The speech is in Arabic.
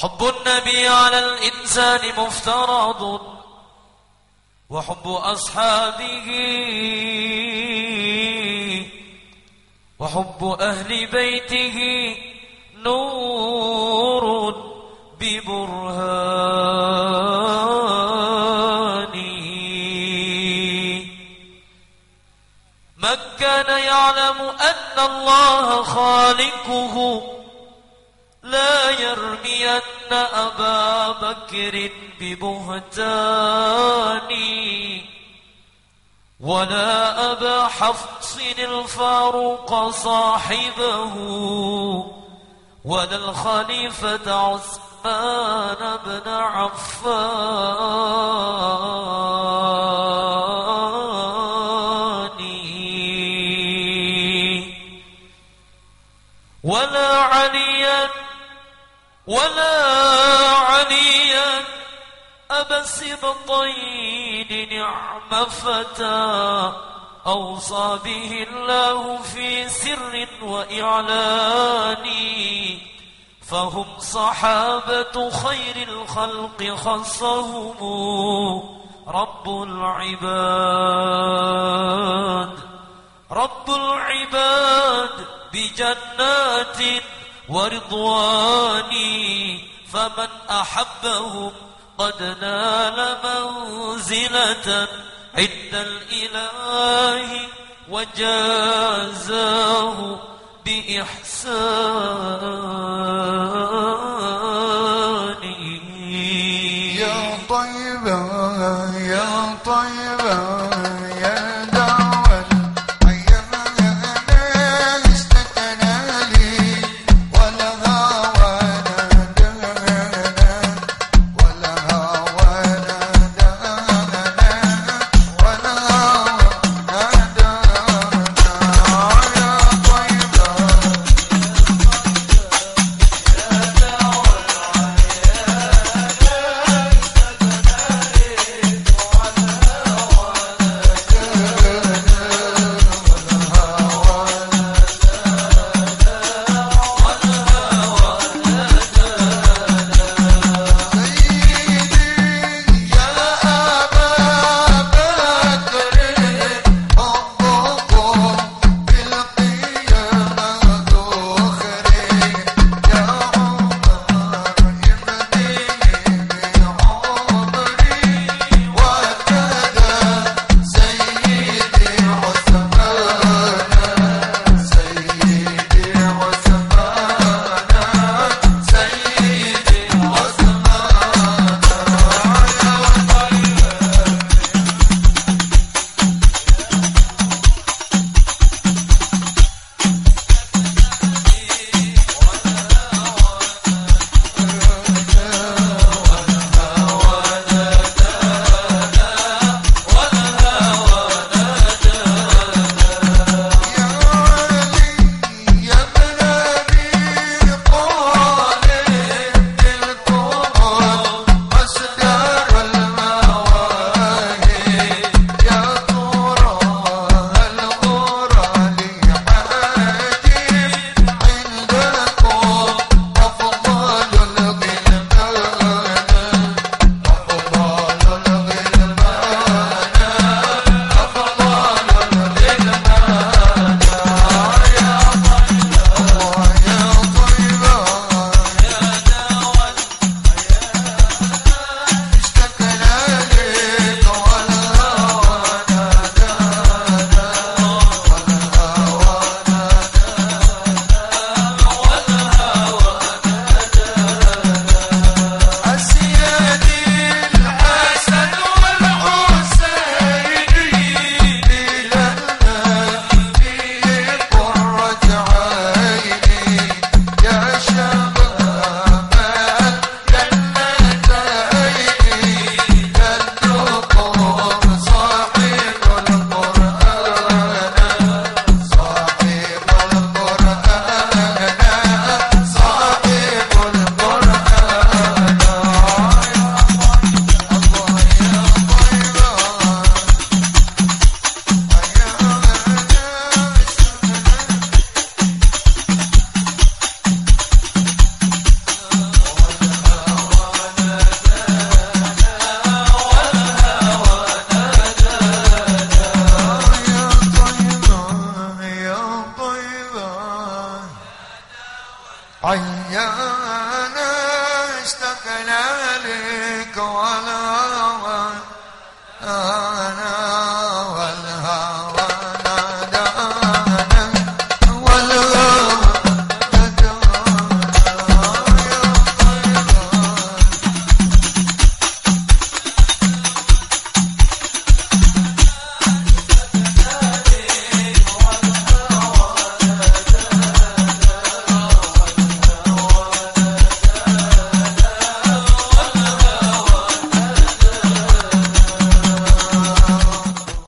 حب النبي على الإنسان مفترض وحب أصحابه وحب أهل بيته نور ببرهان. من كان يعلم أن الله خالقه لا يرمين أبا بكر ببهتان ولا أبا حفص الفاروق صاحبه ولا الخليفة عثمان بن عفان. ولا عليا ولا عليا أبا السبطين نعم فتى أوصى به الله في سر وإعلان فهم صحابة خير الخلق خصهم رب العباد رب العباد بجنات ورضوان فمن أحبهم قد نال منزلة عند الإله وجازاه بإحسانه يا طيبة يا طيبة اشتقنا لك ولا